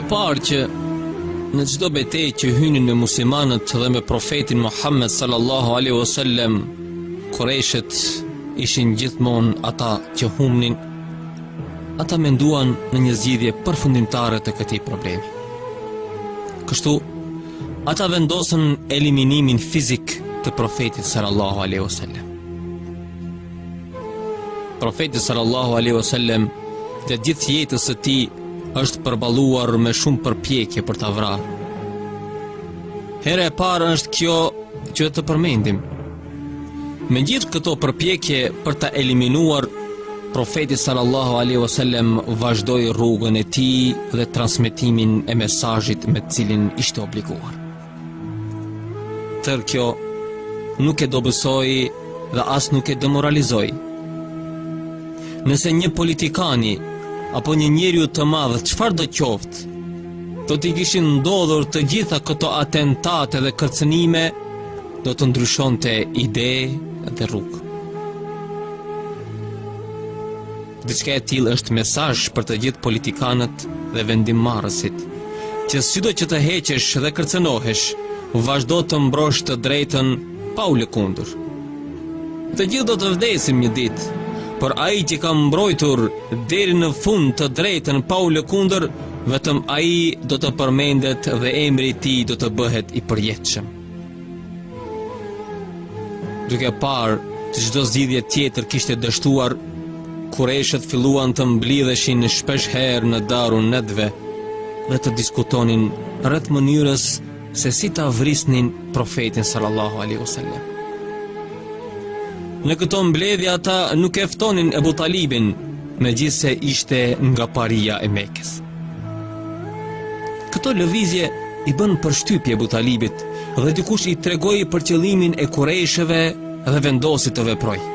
Duke parë që në çdo betejë që hynin me muslimanët dhe me profetin Muhammed sallallahu alaihi wasallam, kurejshët ishin gjithmonë ata që humnin. Ata menduan në një zgjidhje përfundimtare të këtij problemi. Kështu, ata vendosën eliminimin fizik të profetit sallallahu alaihi wasallam. Profeti sallallahu alaihi wasallam gjatë gjithë jetës së tij është përballuar me shumë përpjekje për ta vrarë. Hera e parë është kjo që do përmendim. Me gjithë këto përpjekje për ta eliminuar Profeti sallallahu alaihi wasallam vazhdoi rrugën e tij dhe transmetimin e mesazhit me të cilin ishte obliguar. Tërë kjo nuk e dobësoi dhe as nuk e demoralizoi. Nëse një politikani apo një njeriu të madh çfarëdo qoftë, do t'i kishin ndodhur të gjitha këto atentate dhe kërcënime, do të ndryshonte ide dhe rrugë. Diçka e tillë është mesazh për të gjithë politikanët dhe vendimmarrësit, që sido që të heqesh dhe kërcënohesh, vazhdo të mbrosh të drejtën pa u lëkundur. Të gjithë do të vdesim një ditë, por ai që ka mbrojtur deri në fund të drejtën pa u lëkundur, vetëm ai do të përmendet dhe emri i tij do të bëhet i përjetshëm. Duke parë se çdo zgjidhje tjetër kishte dështuar, kurejshët filluan të mblidheshin shpeshherë në Darun Nedve dhe të diskutonin rreth mënyrës se si ta vrisnin profetin sallallahu alaihi wasallam. Në këto mbledhje ata nuk e ftonin Ebu Talibin, megjithëse ishte nga paria e Mekës. Këto lëvizje i bënë përshtypje Ebu Talibit dhe dikush i tregoi për qëllimin e kurejshëve dhe vendosi të veprojë.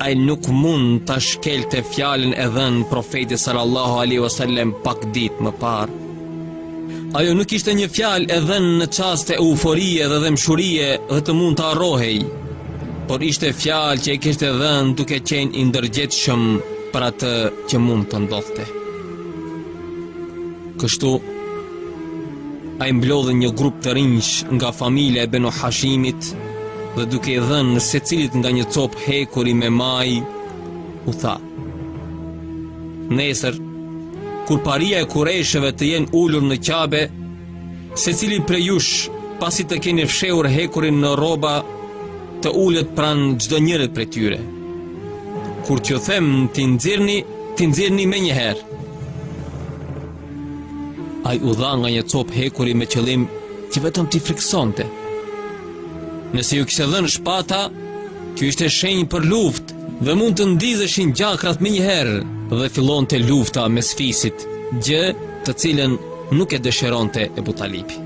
Ai nuk mund ta shkelte fjalën e dhënë profetit sallallahu alaihi wasallam pak ditë më parë. Ajo nuk ishte një fjalë e dhënë në çaste euforie dhe dhembshurie dhe të mund të harrohej, por ishte fjalë që e kishte dhënë duke qenë i ndërgjegjshëm për atë që mund të ndodhte. Kështu, ai mblodhi një grup të rinjsh nga familja e Benu Hashimit dhe duke i dhënë secilit nga një copë hekuri me majë, u tha. Nesër, kur paria e kurejshëve të jenë ulur në Qabe, Secili prej jush, pasi të keni fshehur hekurin në rroba, të ulet pranë çdo njërit prej tyre. Kur t'ju them t'i nxirrni, t'i nxirrni menjëherë. Ai u dha nga një copë hekuri me qëllim që vetëm t'i frikësonte. Nëse u kishte dhënë shpata, kjo ishte shenjë për luftë. Dhe mund të ndizeshin gjakrat menjëherë dhe fillonte lufta mes fisit, gjë të cilën nuk e dëshironte Ebu Talibi.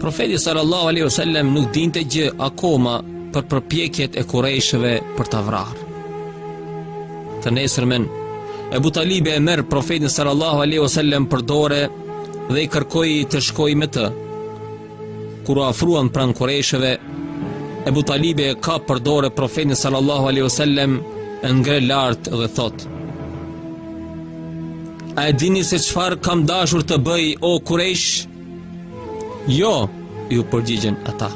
Profeti sallallahu alaihi wasallam nuk dinte gjë akoma për përpjekjet e kurejshëve për ta vrarë. Të nesërmen, Ebu Talibi e merr profetin sallallahu alaihi wasallam për dore dhe i kërkon të shkojë me të. Kur u afruan pranë Kurejshëve, Ebu Talibi e kap për dore profetin sallallahu alaihi wasallam e ngre lart dhe thotë: A e dini se çfarë kam dashur të bëj o Kurejsh? Jo, iu përgjigjën ata.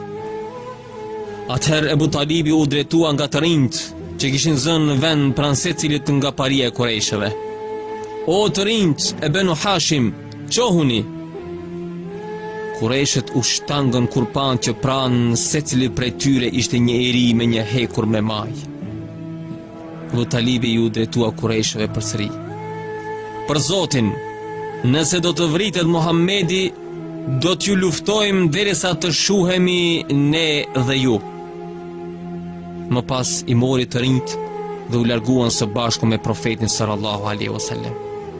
Atëherë Ebu Talibi u drejtua nga të rinjtë që kishin zënë vend pranë secilit nga paria e Kurejshëve. O të rinjtë e Benu Hashim, Çohuni! Kurejshët u shtangën kur panë që pranë secilit prej tyre ishte një i ri me një hekur me majë. Ebu Talibi iu drejtua kurejshëve përsëri. Për Zotin, nëse do të vritet Muhamedi, do t'ju luftojmë derisa të shuhemi ne dhe ju. Më pas i mori të rinjtë dhe u larguan së bashku me profetin sallallahu alaihi wasallam.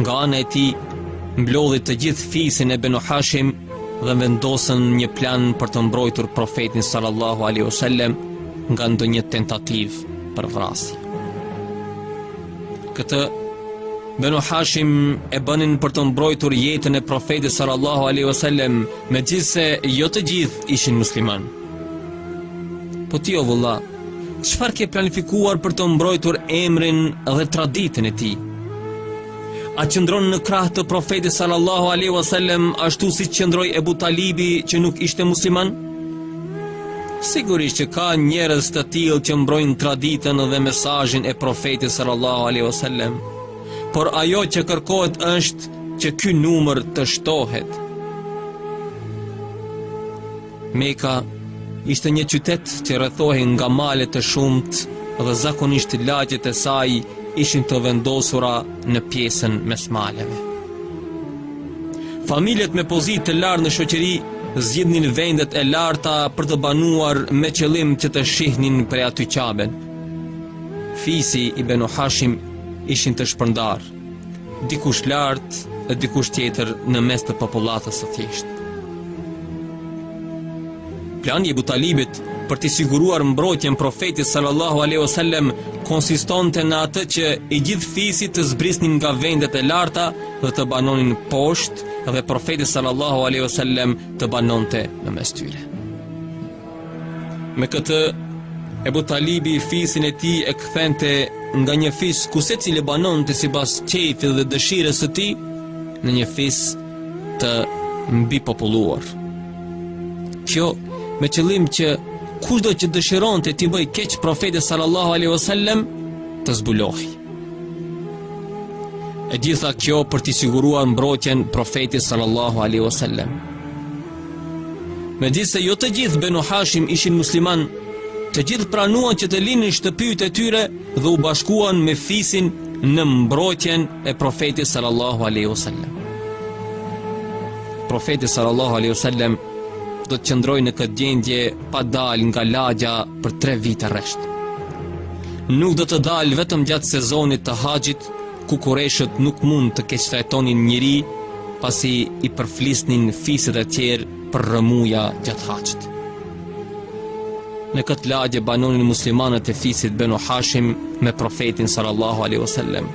Nga ana e tij, mblodhi të gjithë fisin e Benu Hashim dhe vendosën një plan për të mbrojtur profetin sallallahu alaihi wasallam nga ndonjë tentativë për vrasje. Këtë Benu Hashim e bënin për të mbrojtur jetën e profetit sallallahu alaihi wasallam, megjithëse jo të gjithë ishin muslimanë. Po ti o vëlla, Çfarë ke planifikuar për të mbrojtur emrin dhe traditën e tij? A qëndron në krah të profetit sallallahu alaihi wasallam ashtu siç qëndroi Ebu Talibi që nuk ishte musliman? Sigurisht që ka njerëz të tillë që mbrojnë traditën dhe mesazhin e profetit sallallahu alaihi wasallam, por ajo që kërkohet është që ky numër të shtohet. Meka ishte një qytet që rrethohej nga male të shumtë dhe zakonisht lagjet e saj ishin të vendosura në pjesën mes maleve. Familjet me pozitë të lartë në shoqëri zgjidhnin vendet e larta për të banuar me qëllim që të shihnin prej aty Qaben. Fisi i Benu Hashim ishin të shpërndarë. dikush lart e dikush tjetër në mes të popullatës së thjeshtë. Plani i Abu Talibit për t'i siguruar mbrojtjen profetit sallallahu alaihi wasallam konsistonte në atë që i gjithë fisi të zbrisnin nga vendet e larta dhe të banonin poshtë dhe profeti sallallahu alaihi wasallam të banonte në mes tyre. Me këtë, Ebu Talibi fisin e tij e kthente nga një fis ku secili banonte sipas qejfit dhe dëshirës së tij në një fis të mbipopulluar. Kjo me qëllim që kushdo që dëshironte t'i bëjë keq profetit sallallahu aleyhi vësallem të zbulohej. E gjitha kjo për t'i siguruar mbrojtjen profetit sallallahu aleyhi vësallem. Megjithëse jo të gjithë Benu Hashim ishin muslimanë, të gjithë pranuan që të linin shtëpitë e tyre dhe u bashkuan me fisin në mbrojtjen e profetit sallallahu alaihi wasallam. Profeti sallallahu alaihi wasallam do të qëndrojë në këtë gjendje pa dalë nga lagja për 3 vite rresht. Nuk do të dalë vetëm gjatë sezonit të haxhit, ku Kurejshët nuk mund të keqtrajtonin njeri pasi i përflisnin fiset e tjerë për rrëmuja gjatë haxhit. Në këtë lagje banonin muslimanët e fisit Benu Hashim me profetin sallallahu alaihi wasallam,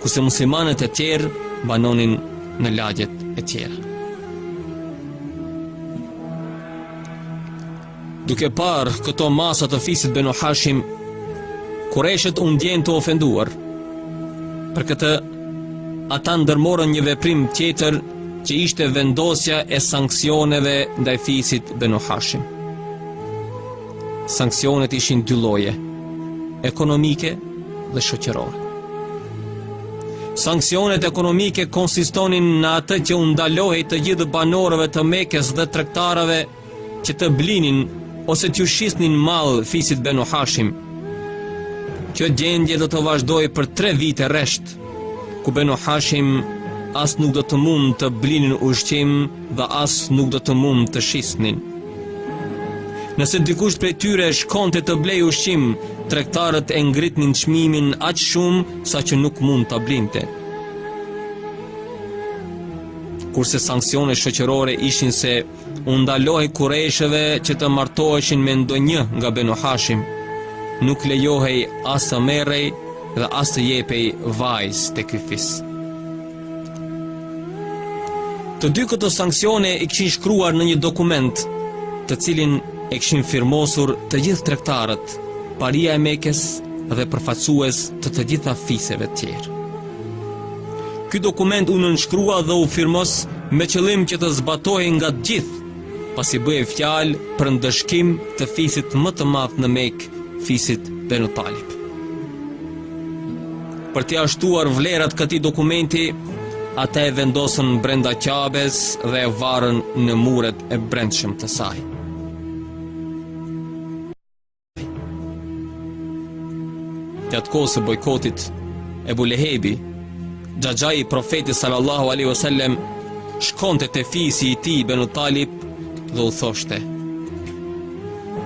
kurse muslimanët e tjerë banonin në lagjet e tjera. Duke parë këto masa të fisit Benu Hashim, Kurejshët u ndjenë të ofenduar. Për këtë, ata ndërmorën një veprim tjetër që ishte vendosja e sanksioneve ndaj fisit Benu Hashim. Sanksionet ishin dy lloje, ekonomike dhe shoqërore. Sanksionet ekonomike konsistonin në atë që u ndalohej të gjithë banorëve të Mekës dhe tregtarëve që të blinin ose t'ju shisnin mall fisit Benu Hashim. Kjo gjendje do të vazhdojë për tre vite rresht, ku Benu Hashim as nuk do të mund të blinin ushqim dhe as nuk do të mund të shisnin. Nëse dikush prej tyre shkonte të blejë ushqim, tregtarët e ngritnin çmimin aq shumë saqë nuk mund ta blinte. Kurse sanksionet shoqërore ishin se U ndalohej kurejshëve që të martoheshin me ndonjë nga Benu Hashim. Nuk lejohej as të merrej dhe as të jepej vajzë te ky fis. Të dy këto sanksione i kishin shkruar në një dokument, të cilin e kishin firmosur të gjithë tregtarët, paria e Mekës dhe përfaqësues të të gjitha fiseve të tjerë. Ky dokument u nënshkrua dhe u firmos me qëllim që të zbatohej nga të gjithë, pasi bëhej fjalë për ndëshkim të fisit më të madh në Mekë, fisit Benu Talib. Për t'ia shtuar vlerat këtij dokumenti, ata e vendosën brenda Qabes dhe e varën në muret e brendshëm të saj. Gjatë kohës së bojkotit Ebu Lehebi, xhaxhai i profetit sallallahu alaihi wasallam shkonte te fisi i tij Benu Talib dhe u thoshte: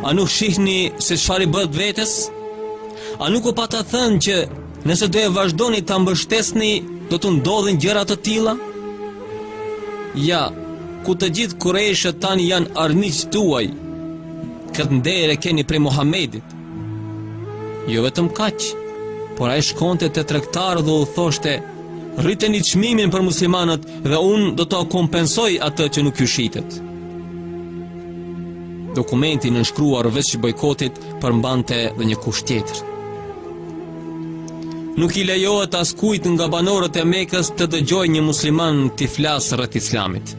A nuk shihni se çfarë i bëtë vetes? A nuk u pata thënë që nëse do e vazhdoni ta mbështesni, do t'u ndodhin gjëra të tilla? Ja, ku të gjithë kurejshët tani janë armiq tuaj. Këtë nder e keni prej Muhammedit. Jo vetëm kaq, por ai shkonte te tregtarët dhe u thoshte: "Rriteni çmimin për muslimanët dhe unë do t'u kompensoj atë që nuk ju shitet." Dokumenti i nënshkruar veç bojkotit përmbante dhe një kusht tjetër. Nuk i lejohet askujt nga banorët e Mekës të dëgjojë një musliman t'i flasë rreth Islamit.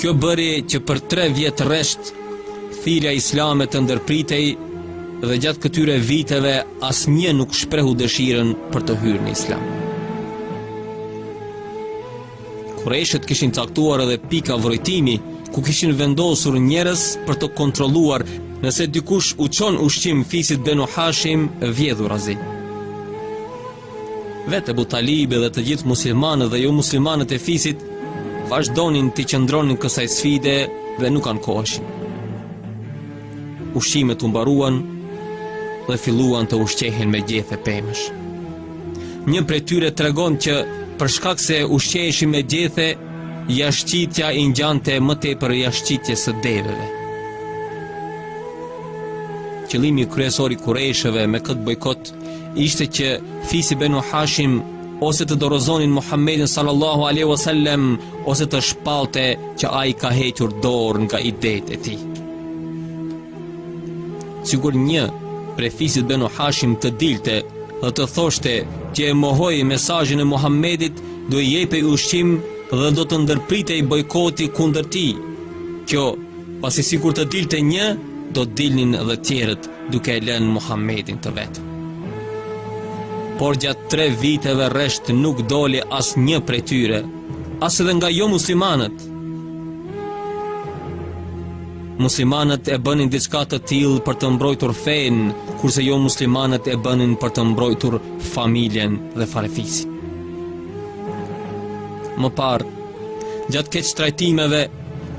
Kjo bëri që për tre vjet rresht, thirrja islame të ndërpritej dhe gjatë këtyre viteve asnjë nuk shprehu dëshirën për të hyrë në islam. Kurejshët kishin caktuar edhe pika vrojtimi, ku kishin vendosur njerëz për të kontrolluar nëse dikush u çon ushqim fisit Benu Hashim vjedhurazi. Vetë Ebu Talibi dhe të gjithë muslimanët dhe jomuslimanët e fisit vazhdonin t'i qëndronin kësaj sfide dhe nuk ankoheshin. Ushqimet u mbaruan dhe filluan të ushqehin me gjethe pemësh. Një prej tyre tregon që për shkak se ushqeheshin me gjethe, jashtëqitja i ngjante më tepër jashtëqitjes së deveve. Qëllimi kryesor i kurejshëve me këtë bojkot ishte që fisi Benu Hashim ose të dorëzonin Muhammedin sallallahu alaihi wasallam ose të shpallte që ai ka hequr dorë nga idetë e tij. Sikur një prej fisit Benu Hashim të dilte dhe të thoshte që e mohoj mesazhin e Muhammedit, do i jepej ushqim dhe do të ndërpritej bojkoti kundër tij. Kjo, pasi sikur të dilte një, do të dilnin dhe tjerët. duke e lënë Muhammedin të vetëm. Por gjatë tre viteve rresht nuk doli asnjë prej tyre, as edhe nga jo muslimanët. Muslimanët e bënin diçka të tillë për të mbrojtur fenë, kurse jo muslimanët e bënin për të mbrojtur familjen dhe farefisin. Më parë, gjatë keqtrajtimeve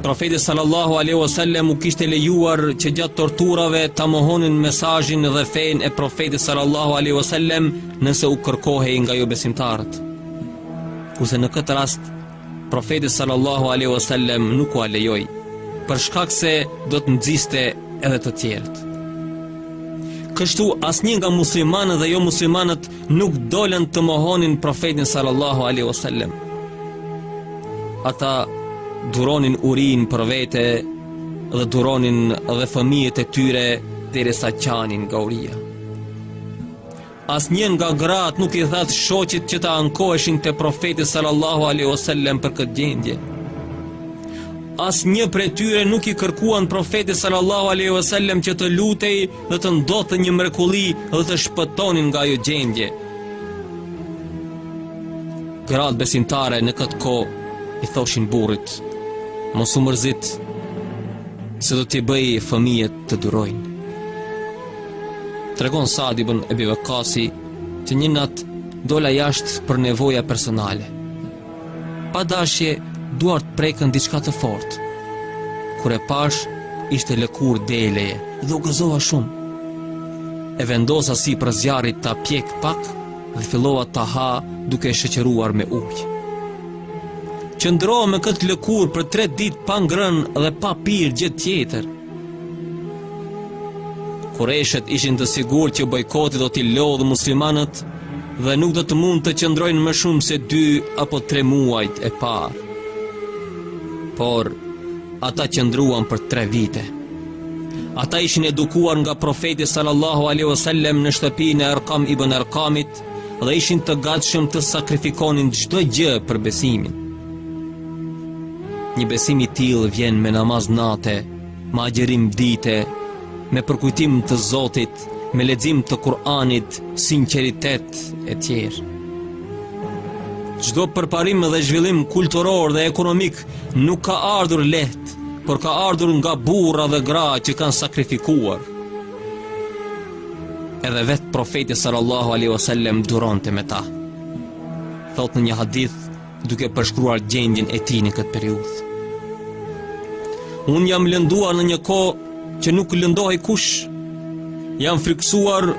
Profeti sallallahu alaihi wasallam u kishte lejuar që gjatë torturave ta mohonin mesazhin dhe fenë e Profetit sallallahu alaihi wasallam nëse u kërkohej nga jobesimtarët. Kurse në këtë rast Profeti sallallahu alaihi wasallam nuk ua lejoi për shkak se do të nxiste edhe të tjerët. Kështu asnjë nga muslimanët dhe jo muslimanët nuk dolën të mohonin profetin sallallahu alaihi wasallam. Ata duronin urinë për vete dhe duronin dhe fëmijët e tyre derisa qanin nga uria. Asnjë nga gratë nuk i tha shoqit që të ankoheshin te profeti sallallahu alaihi wasallam për këtë gjendje. Asnjë prej tyre nuk i kërkuan profetit sallallahu alaihi wasallam që të lutej dhe të ndodhte një mrekulli dhe të shpëtonin nga ajo gjendje. Gratë besimtare në këtë kohë i thoshin burrit, mos u mërzit, se do t'i bëj fëmijët të durojnë. Tregon Sad ibën Ebi Vekasi që një natë dola jashtë për nevoja personale. Pa dashje, duart prekën diçka të fortë. Kur e pashë, ishte lëkurë deleje dhe u gëzova shumë. E vendosa sipër zjarrit ta pjek pak dhe fillova ta ha duke e shoqëruar me ujë. Qëndrova me këtë lëkurë për tre ditë pa ngrënë dhe pa pirë gjë tjetër. Kurejshët ishin të sigurt që bojkoti do t'i lodhë muslimanët dhe nuk do të mund të qëndrojnë më shumë se dy apo tre muajt e parë. Por, ata qëndruan për tre vite. Ata ishin edukuar nga profeti sallallahu alaihi wasallam në shtëpinë e Erkam ibën Erkamit, dhe ishin të gatshëm të sakrifikonin çdo gjë për besimin. Një besim i tillë vjen me namaz nate, me agjërim dite, me përkujtim të Zotit, me lexim të Kur'anit, sinqeritet e tjerë. Çdo përparim dhe zhvillim kulturor dhe ekonomik nuk ka ardhur lehtë, por ka ardhur nga burra dhe gra që kanë sakrifikuar. Edhe vetë profeti sallallahu alaihi wasallam duronte me ta. Thotë në një hadith duke përshkruar gjendjen e tij në këtë periudhë. Unë jam lënduar në një kohë që nuk lëndohej kush. Jam frikësuar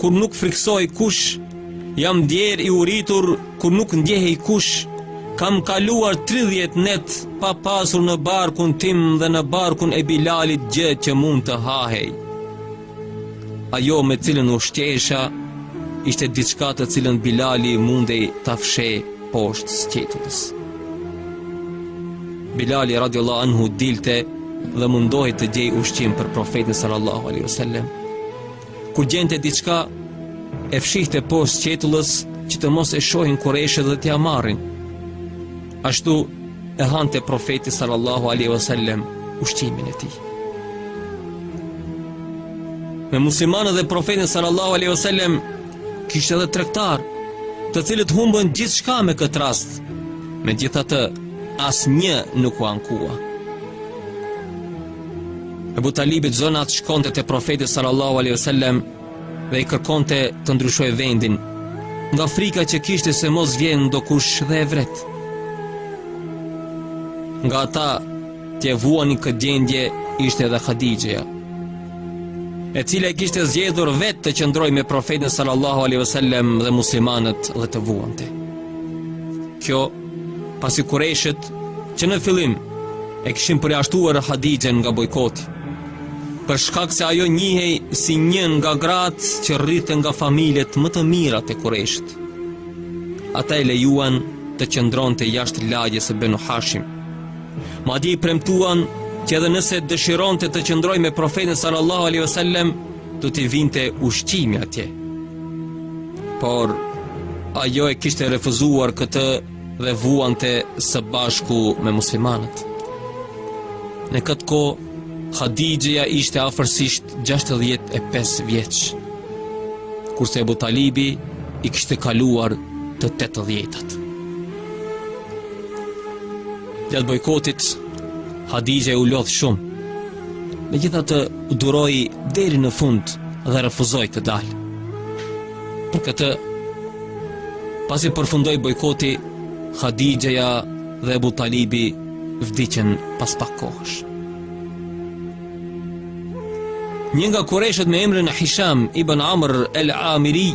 kur nuk frikësohej kush. Jam ndjerë i uritur kur nuk ndjehej kush. Kam kaluar 30 net pa pasur në barkun tim dhe në barkun e Bilalit gjë që mund të hahej. Ajo me cilën ushqehesha ishte diçka të cilën Bilali mundej ta fshehë poshtë sqetullës. Bilali radhiyallahu anhu dilte dhe mundohej të gjejë ushqim për profetin sallallahu alaihi wasallam. Kur gjente diçka e fshihte poshtë sqetullës që të mos e shohin kurejshët dhe t'ia marrin. Ashtu e hante profeti sallallahu alaihi wasallam ushqimin e tij. Me muslimanët dhe profetin sallallahu alaihi wasallam kishte edhe tregtarë, të cilët humbën gjithçka me këtë rast. Megjithatë, asnjë nuk u ankua. Ebu Talibi çdo natë shkonte te profeti sallallahu alaihi wasallam dhe i kërkonte të ndryshojë vendin, nga frika që kishte se mos vjen dokush dhe e vret. Nga ata që vuanin këtë gjendje ishte edhe Hadixheja, e cila kishte zgjedhur vetë të qëndrojë me profetin sallallahu alaihi wasallam dhe muslimanët dhe të vuante. Kjo, pasi kurejshët, që në fillim e kishin përjashtuar Hadixhen nga bojkoti, Për shkak se ajo njihej si një nga gratë që rridhte nga familjet më të mira të Kurejshit. Ata e lejuan të qëndronte jashtë lagjes së Benu Hashim. Madje i premtuan që edhe nëse dëshironte të qëndrojë me profetin sallallahu alaihi wasallam, do t'i vinte ushqimi atje. Por ajo e kishte refuzuar këtë dhe vuante së bashku me muslimanët. Në këtë kohë, Hadixheja ishte afërsisht 65 vjeç, kurse Ebu Talibi i kishte kaluar të tetëdhjetat. Gjatë bojkotit, Hadixheja u lodh shumë, megjithatë duroi deri në fund dhe refuzoi të dalë. Për këtë, pasi përfundoi bojkoti, Hadixheja dhe Ebu Talibi vdiqën pas pak kohësh. Një nga kurejshët me emrin Hisham ibn Amr el-Amiri,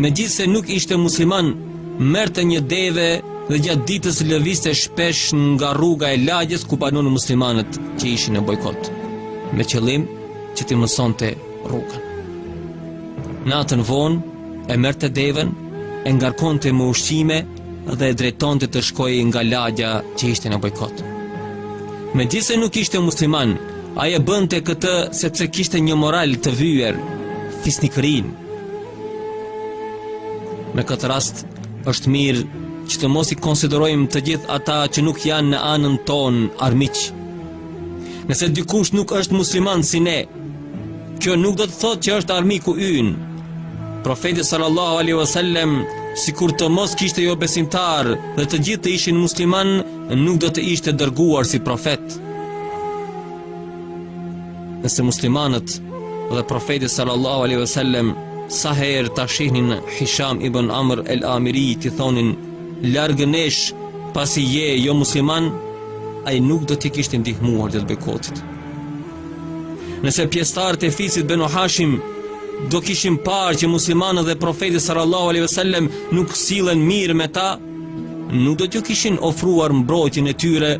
megjithëse nuk ishte musliman, merrte një deve dhe gjatë ditës lëvizte shpesh nga rruga e lagjes ku banonin muslimanët që ishin në bojkot, me qëllim që t'i mësonte rrugën. Natën vonë, e merrte devenë, e ngarkonte me ushqime dhe e drejtonte të shkojë nga lagja që ishte në bojkot. Megjithëse nuk ishte musliman, ai e bënte këtë sepse kishte një moral të vyer, fisnikërinë. Me këtë rast, është mirë që të mos i konsiderojmë të gjithë ata që nuk janë në anën tonë armiq. Nëse dikush nuk është musliman si ne, Kjo nuk do të thotë që është armiku ynë. Profeti sallallahu alaihi wasallam sikur të mos kishte jobesimtarë dhe të gjithë të ishin muslimanë, nuk do të ishte dërguar si profet. Nëse muslimanët dhe profeti sallallahu alaihi wasallam sa herë ta shihnin Hisham ibn Amr el-Amiri t'i thonin larg nesh pasi je jo musliman, ai nuk do t'i kishte ndihmuar gjatë bojkotit. Nëse pjesëtarët e fisit Benu Hashim do kishin parë që muslimanët dhe profeti sallallahu alaihi wasallam nuk sillen mirë me ta, nuk do t'u kishin ofruar mbrojtjen e tyre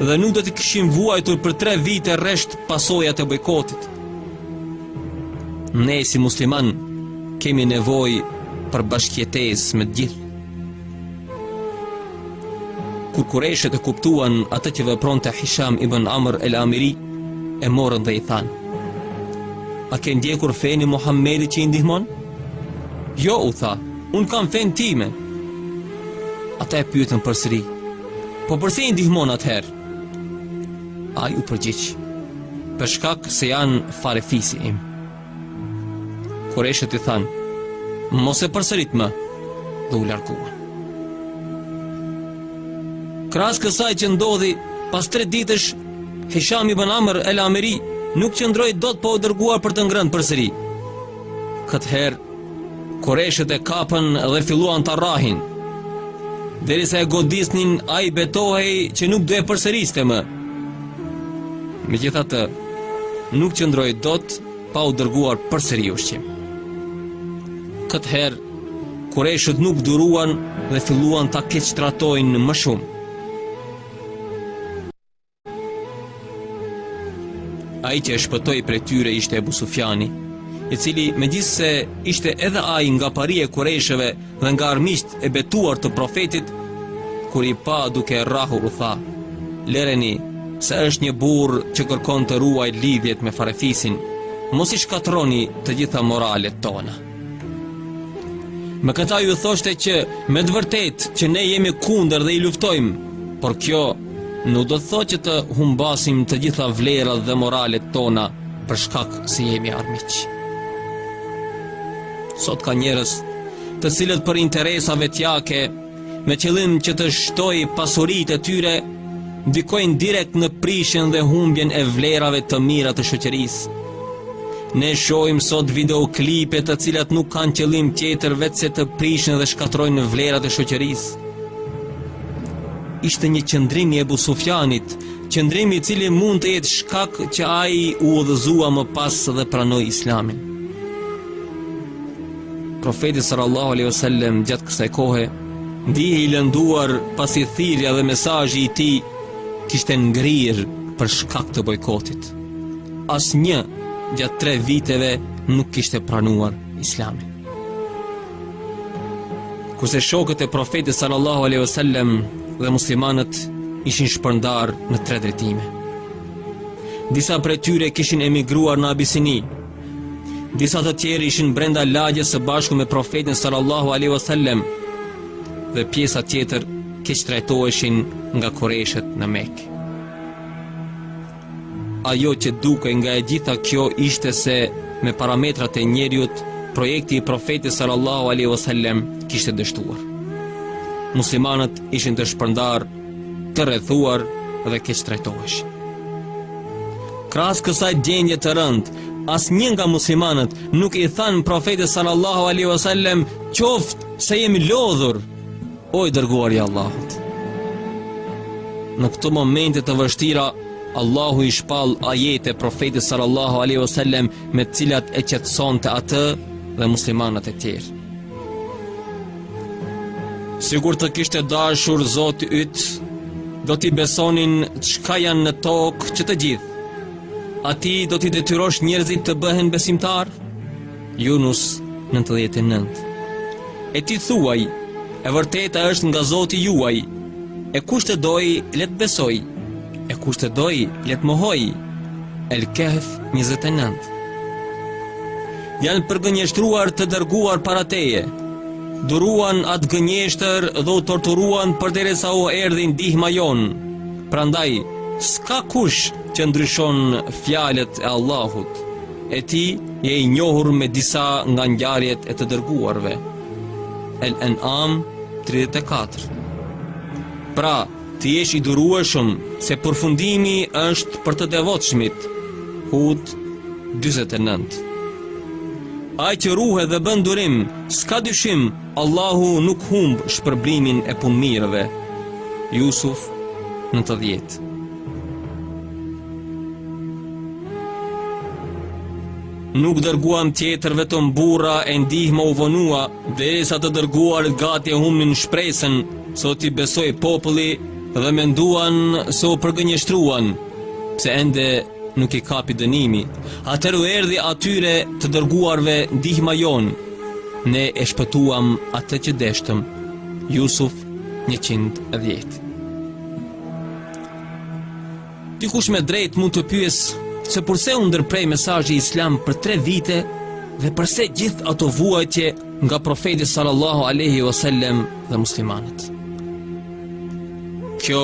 dhe nuk do të kishin vuajtur për 3 vite rresht pasojat e bojkotit. Ne si muslimanë kemi nevojë për bashkëjetesë me të gjithë Kur kurejshët e kuptuan atë që vepronte Hisham ibn Amr el Amiri, e morën dhe i thanë: A ke ndjekur fenë e Muhammedit që i ndihmon? Jo, u tha, unë kam fenë time. Ata e pyetën përsëri, po përse i ndihmon atëherë? Ai u përgjigj, për shkak se janë farefisi im. Kureshët i thanë, mos e përsërit më, dhe u larguan. Krahas kësaj që ndodhi, pas tre ditësh, Hisham ibn Amr el Amiri nuk qëndroi dot pa u dërguar për të ngrënë përsëri. Këtë herë, Kureshët e kapën dhe filluan ta rrahin. Derisa e godisnin, ai betohej që nuk do e përsëriste më. Megjithatë, nuk qëndroi dot pa u dërguar përsëri ushqim. Këtë herë, kureshët nuk duruan dhe filluan ta keqtrajtojnë më shumë. Ai që e shpëtoi prej tyre ishte Ebu Sufjani, i cili megjithëse ishte edhe ai nga paria e kurejshëve dhe nga armiqtë e betuar të profetit, kur i pa duke e rrahur u tha, lëreni se është një burrë që kërkon të ruajë lidhjet me farefisin, mos i shkatërroni të gjitha moralet tona. Me këtë iu thoshte që me të vërtetë që ne jemi kundër dhe i luftojmë, por kjo nuk do të thotë që të humbasim të gjitha vlerat dhe moralet tona për shkak se jemi armiq. Sot ka njerëz të cilët për interesave vetjake me qëllim që të shtojnë pasuritë e tyre, ndikojnë direkt në prishjen dhe humbjen e vlerave të mira të shoqërisë. Ne shohim sot videoklipe të cilat nuk kanë qëllim tjetër veçse të prishin dhe shkatërrojnë vlerat e shoqërisë. Ishte një qëndrim i Ebu Sufjanit, qëndrim i cili mund të jetë shkak që ai u udhëzua më pas dhe pranoi Islamin. Profeti sallallahu alaihi wasallam gjatë kësaj kohe ndihej i lënduar pasi thirrja dhe mesazhi i tij kishte ngrirë për shkak të bojkotit. Asnjë gjatë tre viteve nuk kishte pranuar Islamin. Kurse shokët e Profetit sallallahu alaihi wasallam dhe muslimanët ishin shpërndarë në tre drejtime. Disa prej tyre kishin emigruar në Abisini, Disa të tjerë ishin brenda lagjes së bashku me profetin sallallahu alaihi wasallam dhe pjesa tjetër keqtrajtoheshin nga kurejshët në Mekë. Ajo që dukej nga e gjitha kjo ishte se me parametrat e njeriut, projekti i profetit sallallahu alaihi wasallam kishte dështuar. Muslimanët ishin të shpërndarë të rrethuar dhe keqtrajtoheshin. Krahas kësaj gjendje të rëndë, asnjë nga muslimanët nuk i thanë profetit sallallahu alaihi wasallam qoftë se jemi lodhur o i dërguar i Allahut. Në këto momente të vështira, Allahu i shpall ajete profetit sallallahu alaihi wasallam me të cilat e qetësonte atë dhe muslimanët e tjerë. Sikur të kishte dashur Zoti yt, do t'i besonin çka janë në tokë që të gjithë. A ti do t'i detyrosh njerëzit të bëhen besimtarë? Junus 99. E ti thuaj, e vërteta është nga Zoti juaj. E kush të dojë, le të besojë. E kush të dojë, le të mohojë. El Kehf 29. Janë përgënjeshtruar të dërguar para teje, duruan atë gënjeshtër dhe u torturuan përderisa u erdhi ndihma jonë. Prandaj, s'ka kush që ndryshon fjalët e Allahut. E ti je i njohur me disa nga ngjarjet e të dërguarve. El-En'am 34. Pra, Të jesh i durueshëm se përfundimi është për të devotshmit. Hud 49. Ai që ruhet dhe bën durim, s'ka dyshim, Allahu nuk humb shpërblimin e punëmirëve. Yusuf 90. Nuk dërguam tjetër vetëm burra e ndihma u vonua, derisa të dërguarit gati e humbnin shpresën, se do t'i besojë populli dhe menduan se u përgënjeshtruan, se ende nuk i kapi dënimi. Atëherë u erdhi atyre të dërguarve ndihma jonë. Ne e shpëtuam atë që deshtëm. Jusuf 110 Dikush me të drejtë mund të pyesë se përse u ndërpre mesazhi islam për 3 vite dhe përse gjithë ato vuajtje nga profeti sallallahu alaihi wasallam dhe muslimanët. Kjo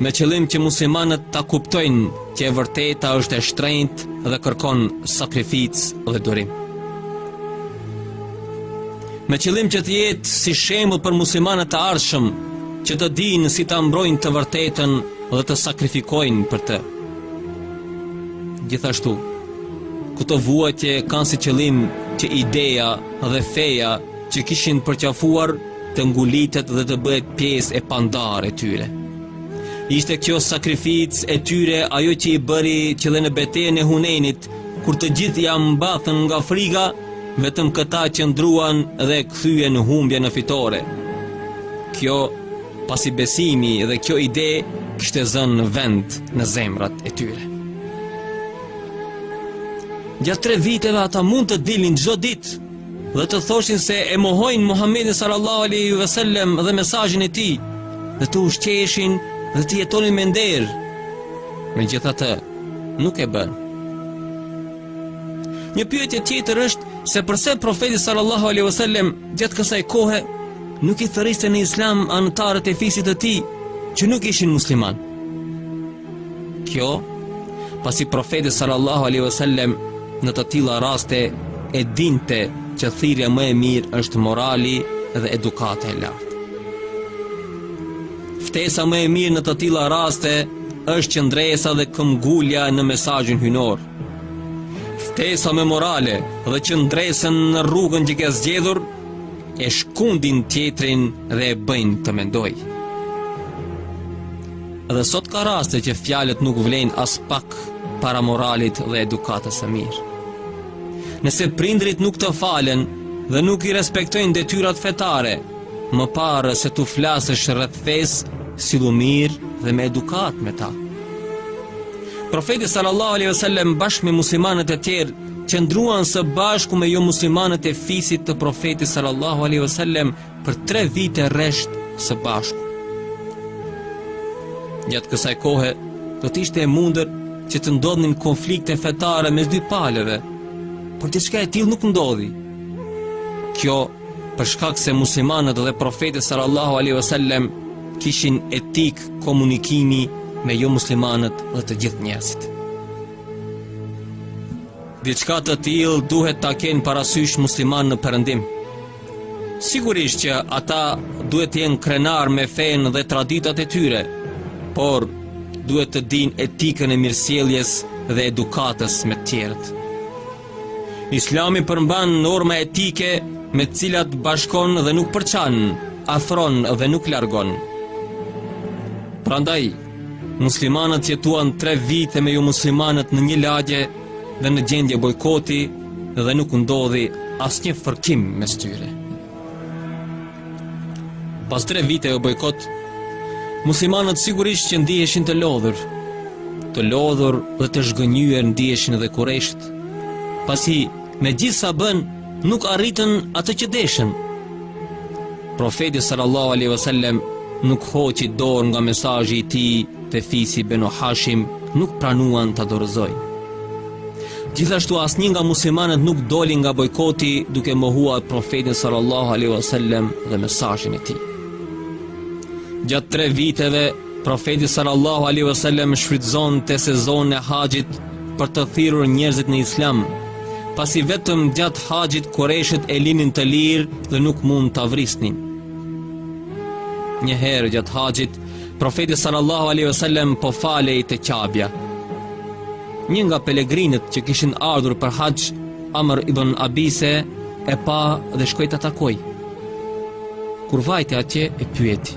me qëllim që muslimanët ta kuptojnë që e vërteta është e shtrenjtë dhe kërkon sakrificë dhe durim. Me qëllim që të jetë si shembull për muslimanët e ardhshëm që të dinë si ta mbrojnë të vërtetën dhe të sakrifikojnë për të. Gjithashtu, këto vuajtje kanë si qëllim që ideja dhe feja që kishin përqafuar të ngulitet dhe të bëhet pjesë e pandarë e tyre. Ishte kjo sakrificë e tyre ajo që i bëri që dhe në betejën e Hunejnit, kur të gjithë ia mbathën nga frika, vetëm këta qëndruan dhe e kthyen humbjen në fitore. Kjo pasi besimi dhe kjo ide kishte zënë vend në zemrat e tyre. Gjatë tre viteve ata mund të dilnin çdo ditë dhe të thoshin se e mohojnë Muhammedin sallallahu aleyhi ve sellem dhe mesazhin e tij dhe të ushqeheshin dhe të jetonin me nder. Megjithatë nuk e bënë. Një pyetje tjetër është se përse profeti sallallahu aleyhi ve sellem gjatë kësaj kohe Nuk i thërriste në Islam anëtarët e fisit të tij që nuk ishin muslimanë. Kjo, pasi profeti sallallahu alaihi wasallam në të tilla raste e dinte që thirrja më e mirë është morali dhe edukata e lartë. Ftesa më e mirë në të tilla raste është qëndresa dhe këmbgulja në mesazhin hyjnor. Ftesa me morale dhe qëndresën në rrugën që ke zgjedhur e shkundin tjetrin dhe e bëjnë të mendojë. Dhe sot ka raste që fjalët nuk vlejnë aspak para moralit dhe edukatës së mirë. Nëse prindërit nuk të falen dhe nuk i respektojnë detyrat fetare, më parë se t'u flasësh rreth fesë, sillu mirë dhe me edukatë me ta. Profeti sallallahu alaihi wasallam bashkë me muslimanët e tjerë qëndruan së bashku me jomuslimanët e fisit të profetit sallallahu alaihi wasallam për 3 vite rresht së bashku. Gjatë kësaj kohe do të ishte e mundur që të ndodhnin konflikte fetare mes dy palëve, por diçka e tillë nuk ndodhi. Kjo për shkak se muslimanët dhe profeti sallallahu alaihi wasallam kishin etikë komunikimi me jomuslimanët dhe të gjithë njerëzit. Diçka të tillë duhet ta kenë parasysh muslimanët në Perëndim. Sigurisht që ata duhet të jenë krenarë me fenë dhe traditat e tyre, por duhet të dinë etikën e mirësjelljes dhe edukatës me të tjerët. Islami përmban norma etike me të cilat bashkon dhe nuk përçan, afron dhe nuk largon. Prandaj, Muslimanët jetuan tre vite me jomuslimanët në një lagje dhe në gjendje bojkoti dhe nuk ndodhi asnjë fërkim mes tyre. Pas tre viteve bojkot, muslimanët sigurisht që ndiheshin të lodhur, të lodhur dhe të zhgënjyer ndiheshin edhe kurejshët, pasi Me gjithë sa bënë, nuk arritën atë që deshën. Profeti sallallahu alaihi wasallam nuk hoqi dorë nga mesazhi i tij dhe fisi Benu Hashim nuk pranuan ta dorëzojnë. Gjithashtu asnjë nga muslimanët nuk doli nga bojkoti duke mohuar profetin sallallahu alaihi wasallam dhe mesazhin e tij. Gjatë tre viteve Profeti sallallahu alaihi wasallam shfrytëzonte sezonin e haxhit për të thirrur njerëzit në Islam, pasi vetëm gjatë haxhit kurejshët e linin të lirë dhe nuk mund ta vrisnin. Një herë gjatë haxhit, profeti sallallahu alaihi wasallam po falej te Qabja. Një nga pelegrinët që kishin ardhur për haxh, Amr ibn Abise, e pa dhe shkoi ta takojë. Kur vajte atje e pyeti: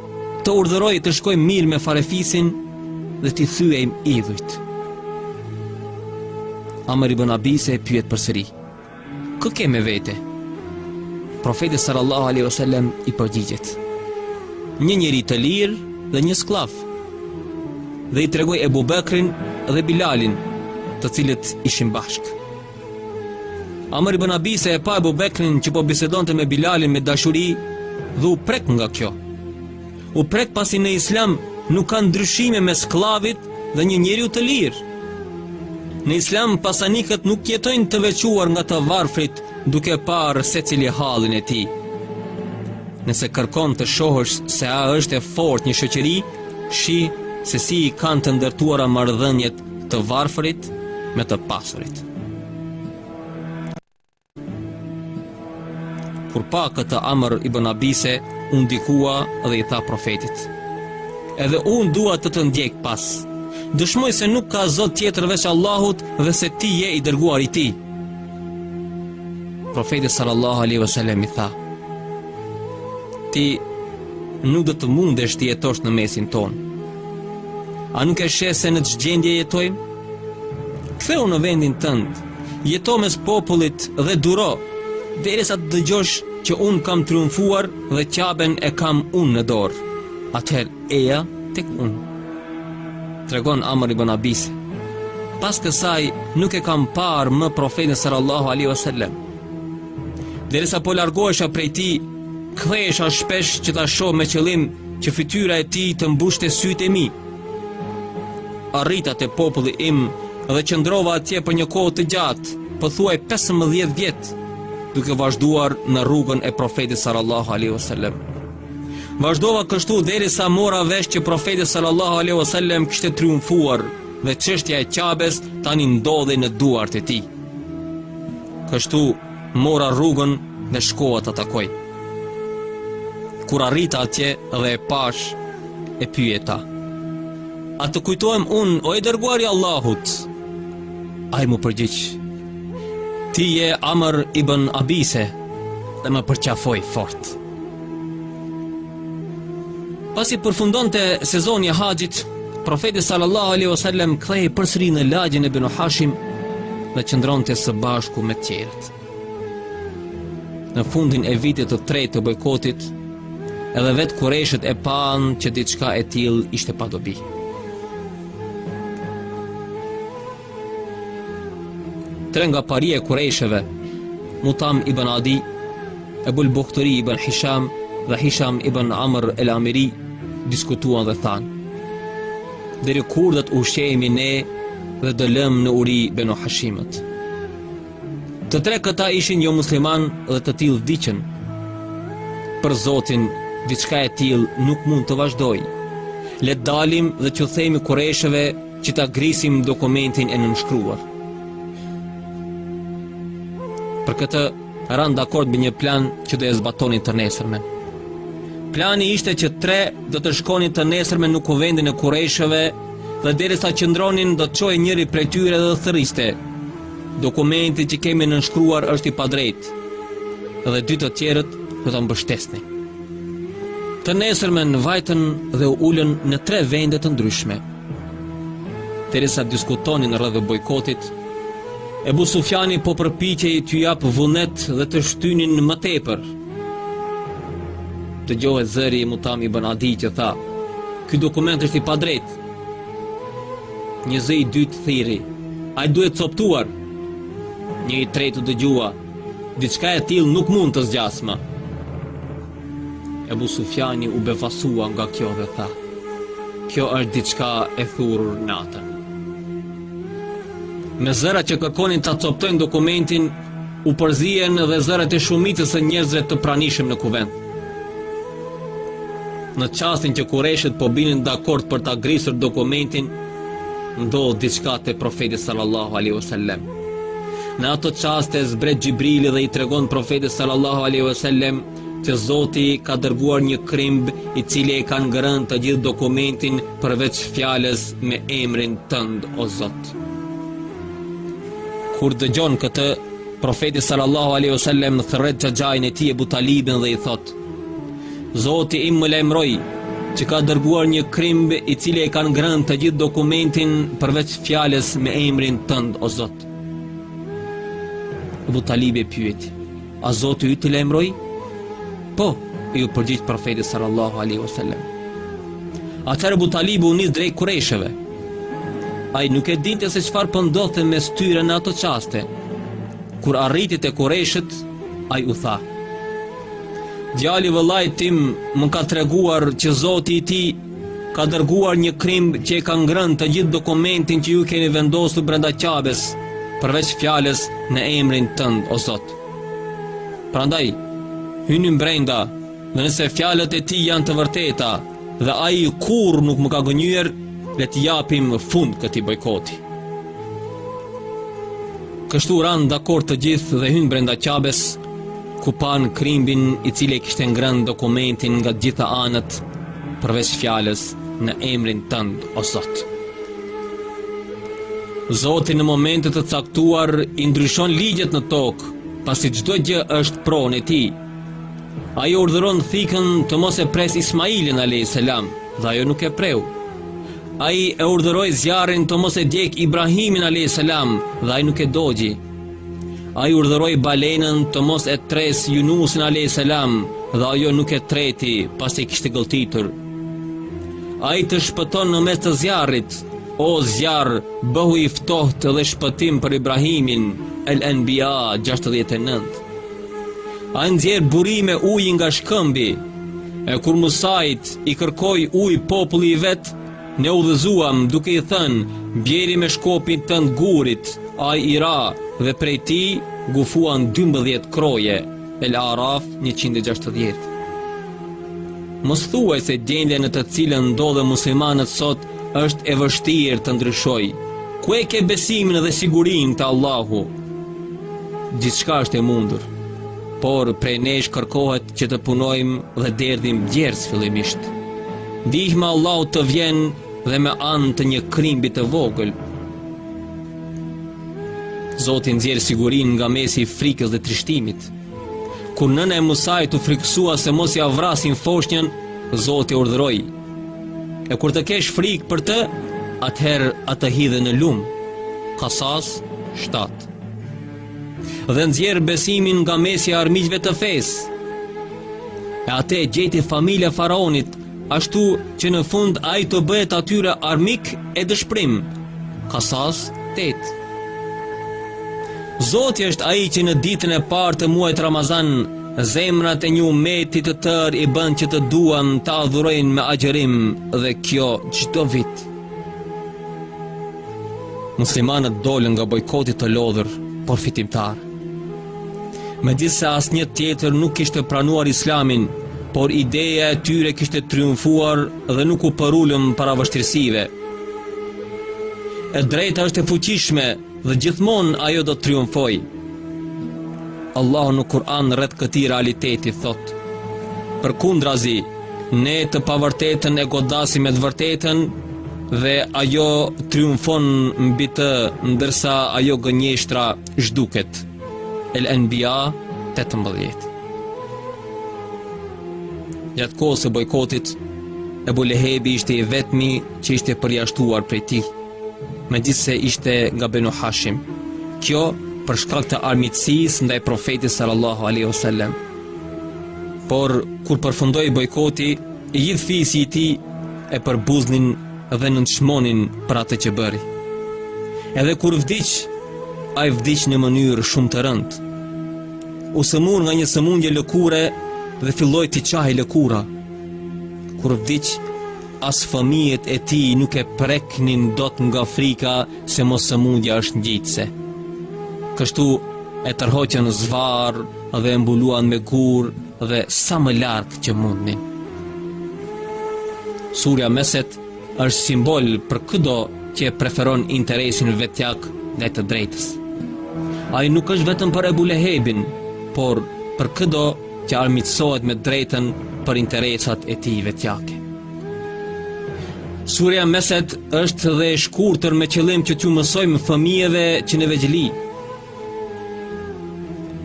Të urdhëroj të shkojmë mirë me farefisin dhe t'i thyejmë idhujt. Amr ibn Abise e pyet përsëri. Kë ke me vete? Profeti sallallahu alaihi wasallam i përgjigjet. Një njeri të lirë dhe një skllav. Dhe i tregoi Ebu Bekrin dhe Bilalin, të cilët ishin bashkë. Amr ibn Abise e pa Ebu Bekrin që po bisedonte me Bilalin me dashuri dhe u prek nga kjo. U prek pasi në islam nuk kanë ndryshime mes skllavit dhe një njeriu të lirë. Në islam pasanikët nuk jetojnë të veçuar nga të varfërit duke parë secili hallin e tij. Nëse kërkon të shohësh se a është e fortë një shoqëri, shih se si i kanë të ndërtuara marrëdhëniet Të varfërit me të pasurit. Kur pa këtë Amr ibn Abise, u ndikua dhe i tha profetit. Edhe unë dua të të ndjek pas. Dëshmoj se nuk ka zot tjetër veç Allahut dhe se ti je i dërguari i tij. Profeti sallallahu alaihi wasallam i tha: Ti nuk do të mundesh të jetosh në mesin tonë. A nuk e sheh se në ç'gjendje jetojmë? Kthehu në vendin tënd, jeto mes popullit dhe duro, derisa të dëgjosh që unë kam triumfuar dhe Qaben e kam unë në dorë. Atëherë eja tek unë. Tregon Amr ibn Abise. Pas kësaj nuk e kam parë më profetin sallallahu alaihi wasallam. Derisa po largohesha prej tij, kthehesha shpesh që ta shoh me qëllim Që fytyra e tij të mbushte sytë e mi. Arrita te populli im dhe qëndrova atje për një kohë të gjatë, pothuaj 15 vjet, duke vazhduar në rrugën e profetit sallallahu alaihi wasallam. Vazhdova kështu derisa mora vesh që profeti sallallahu alaihi wasallam kishte triumfuar dhe çështja e Qabes tani ndodhej në duart e tij. Kështu mora rrugën dhe shkova ta takoj. Kur arrita atje dhe e pashë, e pyeta. A të kujtohem unë, o i dërguari i Allahut? Ai m'u përgjigj. Ti je Amr ibn Abise dhe më përqafoi fort. Pasi përfundonte sezoni i haxhit, profeti sallallahu alaihi wasallam kthehej përsëri në lagjen e Benu Hashim dhe qëndronte së bashku me të tjerët. Në fundin e vitit të tretë të bojkotit, edhe vetë kurejshët e panë që diçka e tillë ishte pa dobi. Tre nga paria e kurejshëve, Mutam ibn Adi, Ebul Buhturi ibn Hisham dhe Hisham ibn Amr el Amiri, diskutuan dhe thanë. Deri kur do të ushqejemi ne dhe do lëmë në uri Benu Hashimët. Të tre këta ishin jo musliman dhe të tillë vdiqën. Për Zotin, diçka e tillë nuk mund të vazhdojë. Le të dalim dhe t'u themi kurejshëve që ta grisim dokumentin e nënshkruar. Për këtë ranë dakord me një plan që do e zbatonin të nesërmen. Plani ishte që tre do të shkonin të nesërmen në kuvendin e kurejshëve dhe derisa qëndronin do të çohej njëri prej tyre dhe thërriste. Dokumenti që kemi nënshkruar është i padrejtë dhe dy të tjerët do ta mbështesnin. Të nesërmen vajtën dhe u ulën në tre vende të ndryshme. Derisa diskutonin rreth bojkotit, Ebu Sufjani po përpiqej t'u japë vullnet dhe të shtynin më tepër. Dëgjohet zëri i Mutam ibën Adi që tha, "Ky dokument është i padrejtë." Një zë i dytë thirri. Ai duhet coptuar. Një i tretë u dëgjua. Diçka e tillë nuk mund të zgjasë më. Ebu Sufjani u befasua nga kjo dhe tha. Kjo është diçka e thurur natën. Me zërat që kërkonin ta coptojnë dokumentin, U përzienë dhe zërat e shumicës së njerëzve të pranishëm në kuvend. Në çastin që kurejshët po binin dakord për ta grisur dokumentin, ndodh diçka te profeti sallallahu alaihi wasallam. Në ato çaste zbret Xhibrili dhe i tregon profetit sallallahu alaihi wasallam që Zoti ka dërguar një krimb i cili e ka ngrënë të gjithë dokumentin përveç fjalës me emrin tënd o Zot. Kur dëgjon këtë, profeti sallallahu alaihi wasallam thërret xhaxhain e tij Ebu Talibin dhe i thotë: Zoti im më lajmëroi që ka dërguar një krimb i cili e ka ngrënë të gjithë dokumentin përveç fjalës me emrin tënd o Zot. Ebu Talibi e pyeti: A Zoti yt të lajmëroi? Po, iu përgjigj profeti sallallahu alaihi wasallam. Atëherë Ebu Talibi u nis drejt kurejshëve. Ai nuk e dinte se çfarë po ndodhte mes tyre në ato çaste. Kur arriti te kurejshët, ai u tha: Djali i vëllait tim më ka treguar që Zoti i tij ka dërguar një krimb që e ka ngrënë të gjithë dokumentin që ju keni vendosur brenda Qabes, përveç fjalës në emrin tënd o Zot. Prandaj, hyjmë brenda, dhe nëse fjalët e tij janë të vërteta dhe ai kurrë nuk më ka gënjyer, le t'i japim fund këtij bojkoti. Kështu ranë dakord të gjithë dhe hynë brenda Qabes, ku panë krimbin i cili e kishte ngrënë dokumentin nga të gjitha anët, përveç fjalës në emrin tënd o Zot. Zoti në momente të caktuar i ndryshon ligjet në tokë, pasi çdo gjë është pronë e tij. Ai urdhëron thikën të mos e presë Ismailin alayhis salam, dhe ajo nuk e preu. Ai e urdhëroi zjarrin të mos e djegë Ibrahimin alayhis salam, dhe ai nuk e dogji. Ai urdhëroi balenën të mos e tresë Junusin a.s. dhe ajo nuk e treti pasi e kishte gëlltitur. Ai të shpëton në mes të zjarrit, o zjarr bëhu i ftohtë dhe shpëtim për Ibrahimin, El Enbija 69. Ai nxjerr burime uji nga shkëmbi, e kur Musait i kërkoi ujë populli i vet, Ne e udhëzuam duke i thënë, Bjeri me shkopin tënd gurit, ai i ra, dhe prej tij gufuan dymbëdhjetë kroje. El-A'raf, njëqind e gjashtëdhjetë. Mos thuaj se gjendja në të cilën ndodhen muslimanët sot është e vështirë të ndryshojë. Ku e ke besimin dhe sigurinë te Allahu? Gjithçka është e mundur. Por prej nesh kërkohet që të punojmë dhe derdhim djersë fillimisht. Ndihma e Allahut të vjen dhe me anë të një krimbi të vogël. Zoti nxjerr sigurinë nga mesi i frikës dhe trishtimit. Kur nëna e Musait u frikësua se mos ia vrasin foshnjën, Zoti e urdhëroi: "E kur të kesh frikë për të, atëherë atë hidhe në lum." Kasas 7 dhe nxjerr besimin nga mesi i armiqve të fesë. E atë e gjeti familja e faraonit, ashtu që në fund ai të bëhet atyre armik e dëshpërim. Kasas 8 Zoti është ai që në ditën e parë të muajit Ramazan, zemrat e një umeti të tërë i bën që të duan ta adhurojnë me agjërim dhe kjo çdo vit. Muslimanët dolën nga bojkoti të lodhur, por fitimtarë. Megjithëse asnjë tjetër nuk kishte pranuar islamin, por ideja e tyre kishte triumfuar dhe nuk u përulën para vështirësive. E drejta është e fuqishme, Dhe gjithmonë ajo do të triumfojë. Allahu në Kur'an rreth këtij realiteti thotë: Përkundrazi, ne të pavërtetën e godasim me të vërtetën dhe ajo triumfon mbi të, ndërsa ajo gënjeshtra zhduket. El Enbija 18. Gjatë kohës së bojkotit, Ebu Lehebi ishte i vetmi që ishte përjashtuar prej tij. Megjithëse ishte nga Benu Hashim, kjo për shkak të armiqësisë ndaj Profetit salallahu alejhi ue selem. Por kur përfundoi bojkoti, i gjithë fisi i tij e përbuznin dhe nënçmonin për atë që bëri. Edhe kur vdiq, ai vdiq në mënyrë shumë të rëndë. U sëmur nga një sëmundje lëkure dhe filloi t'i çahej lëkura. Kur vdiq, As fëmijët e tij nuk e preknin dot nga frika se mos sëmundja është ngjitëse. Kështu e tërhoqën zvarrë dhe e mbuluan me gurë dhe sa më larg që mundnin. Surja Mesed është simbol për këdo që e preferon interesin vetjak ndaj të drejtës. Ajo nuk është vetëm për Ebu Lehebin, por për këdo që armiqësohet me drejtën për interesat e tij vetjake. Surja Mesed është dhe e shkurtër me qëllim që t'ua mësojmë fëmijëve që në vegjëli.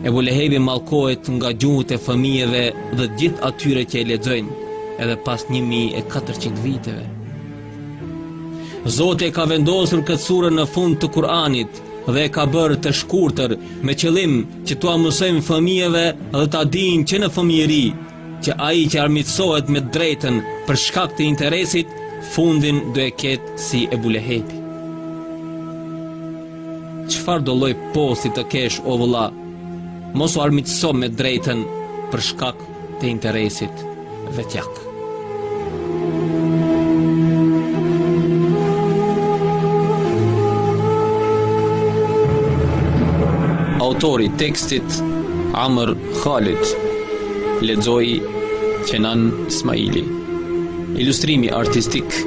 Ebu Lehebi mallkohet nga gjuhët e fëmijëve dhe gjithë atyre që e lexojnë edhe pas 1400 viteve. Zoti e ka vendosur këtë surë në fund të Kur'anit, dhe e ka bërë të shkurtër me qëllim që t'ua mësojmë fëmijëve dhe ta dinë që në fëmijëri që ai që armiqësohet me drejtën për shkak të interesit, fundin do e ketë si Ebu Lehebi. Çfarëdo lloj posti të kesh o vëlla, mos u armiqëso me drejtën për shkak të interesit vetjak. Autor i tekstit Amr Halid Lexoi Qenan Smajli Ilustrimi artistik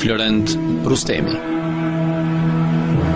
Florent Rustemi